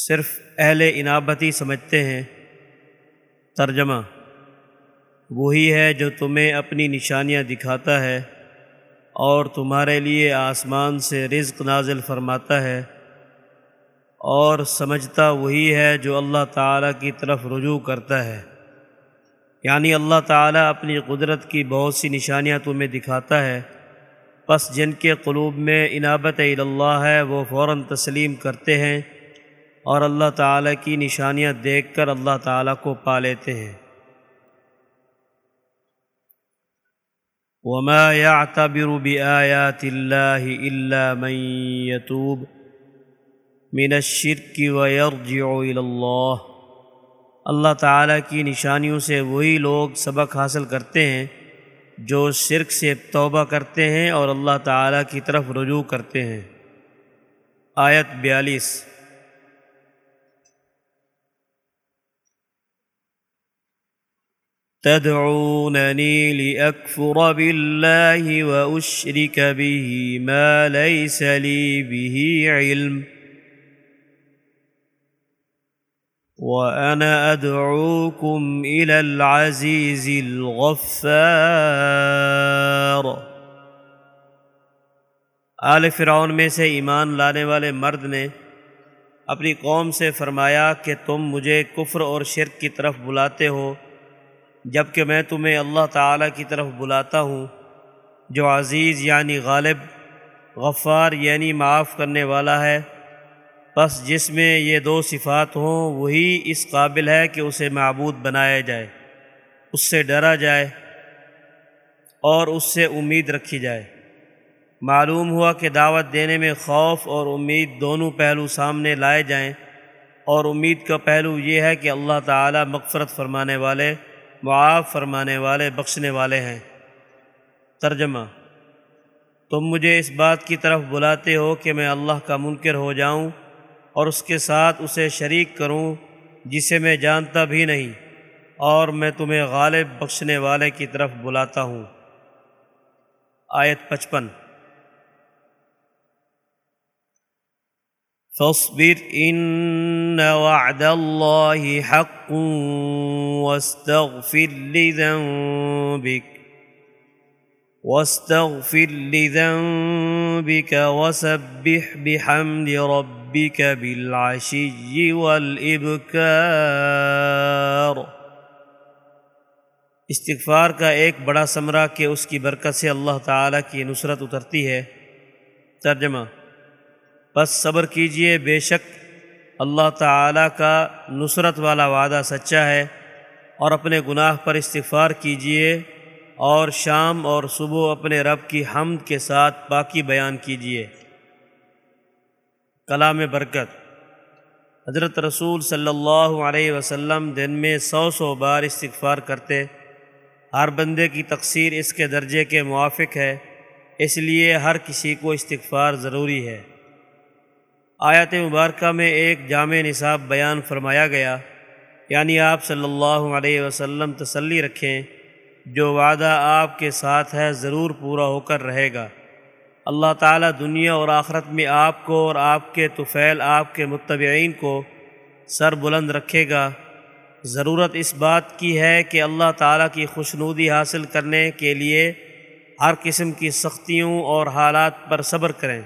صرف اہل انابتی سمجھتے ہیں۔ ترجمہ وہی ہے جو تمہیں اپنی نشانیاں دکھاتا ہے اور تمہارے لیے آسمان سے رزق نازل فرماتا ہے۔ اور سمجھتا وہی ہے جو اللہ تعالیٰ کی طرف رجوع کرتا ہے۔ یعنی اللہ تعالیٰ اپنی قدرت کی بہت سی نشانیاں تمہیں دکھاتا ہے۔ پس جن کے قلوب میں انابت اللہ ہے وہ فوراً تسلیم کرتے ہیں۔ اور اللہ تعالیٰ کی نشانیاں دیکھ کر اللہ تعالیٰ کو پا لیتے ہیں۔ وما يعتبر بآيات الله إلا من يتوب من الشرك ويرجع إلى الله۔ اللہ تعالیٰ کی نشانیوں سے وہی لوگ سبق حاصل کرتے ہیں جو شرک سے توبہ کرتے ہیں اور اللہ تعالیٰ کی طرف رجوع کرتے ہیں۔ آیت بیالیس۔ تدعونني لأكفر بالله وأشرك به ما ليس لي به علم. وأنا أدعوكم إلى العزيز الغفار. آل فرعون میں سے ایمان لانے والے مرد نے اپنی قوم سے فرمایا کہ تم مجھے کفر اور شرک کی طرف بلاتے ہو جبکہ میں تمہیں اللہ تعالیٰ کی طرف بلاتا ہوں، جو عزیز یعنی غالب، غفار یعنی معاف کرنے والا ہے۔ بس جس میں یہ دو صفات ہوں، وہی اس قابل ہے کہ اسے معبود بنایا جائے، اس سے ڈرا جائے اور اس سے امید رکھی جائے۔ معلوم ہوا کہ دعوت دینے میں خوف اور امید دونوں پہلو سامنے لائے جائیں، اور امید کا پہلو یہ ہے کہ اللہ تعالیٰ مغفرت فرمانے والے معاف فرمانے والے، بخشنے والے ہیں۔ ترجمہ، تم مجھے اس بات کی طرف بلاتے ہو کہ میں اللہ کا منکر ہو جاؤں اور اس کے ساتھ اسے شریک کروں، جسے میں جانتا بھی نہیں، اور میں تمہیں غالب بخشنے والے کی طرف بلاتا ہوں۔ آیت پچپن۔ فاصبر ان وعد الله حق واستغفر لذنبك واستغفر لذنبك وسبح بحمد ربك بالعشي والإبكار۔ استغفار کا ایک بڑا ثمرہ کہ اس کی برکت سے اللہ تعالیٰ کی نصرت اترتی ہے۔ ترجمہ بس صبر کیجیے، بے شک اللہ تعالیٰ کا نصرت والا وعدہ سچا ہے اور اپنے گناہ پر استغفار کیجیے اور شام اور صبح اپنے رب کی حمد کے ساتھ باقی بیان کیجیے۔ کلام برکت۔ حضرت رسول صلی اللہ علیہ وسلم دن میں سو سو بار استغفار کرتے۔ ہر بندے کی تقسیر اس کے درجے کے موافق ہے، اس لیے ہر کسی کو استغفار ضروری ہے۔ آیت مبارکہ میں ایک جامع نصاب بیان فرمایا گیا یعنی آپ صلی اللہ علیہ وسلم تسلی رکھیں، جو وعدہ آپ کے ساتھ ہے ضرور پورا ہو کر رہے گا۔ اللہ تعالیٰ دنیا اور آخرت میں آپ کو اور آپ کے طفیل آپ کے متبعین کو سر بلند رکھے گا۔ ضرورت اس بات کی ہے کہ اللہ تعالیٰ کی خوشنودی حاصل کرنے کے لیے ہر قسم کی سختیوں اور حالات پر صبر کریں۔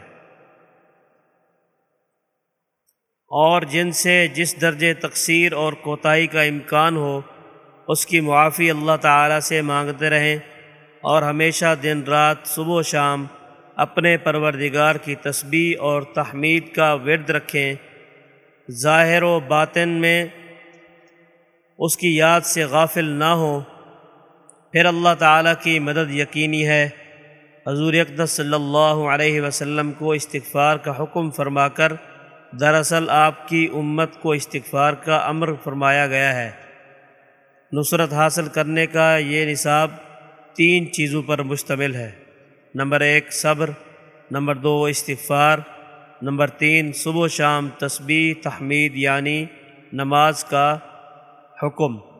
اور جن سے جس درجے تقصیر اور کوتاہی کا امکان ہو، اس کی معافی اللہ تعالیٰ سے مانگتے رہیں اور ہمیشہ دن رات صبح و شام اپنے پروردگار کی تسبیح اور تحمید کا ورد رکھیں۔ ظاہر و باطن میں اس کی یاد سے غافل نہ ہو پھر اللہ تعالیٰ کی مدد یقینی ہے۔ حضور اقدس صلی اللہ علیہ وسلم کو استغفار کا حکم فرما کر دراصل آپ کی امت کو استغفار کا امر فرمایا گیا ہے۔ نصرت حاصل کرنے کا یہ نصاب تین چیزوں پر مشتمل ہے۔ نمبر ایک، صبر۔ نمبر دو، استغفار۔ نمبر تین، صبح و شام تسبیح، تحمید یعنی نماز کا حکم۔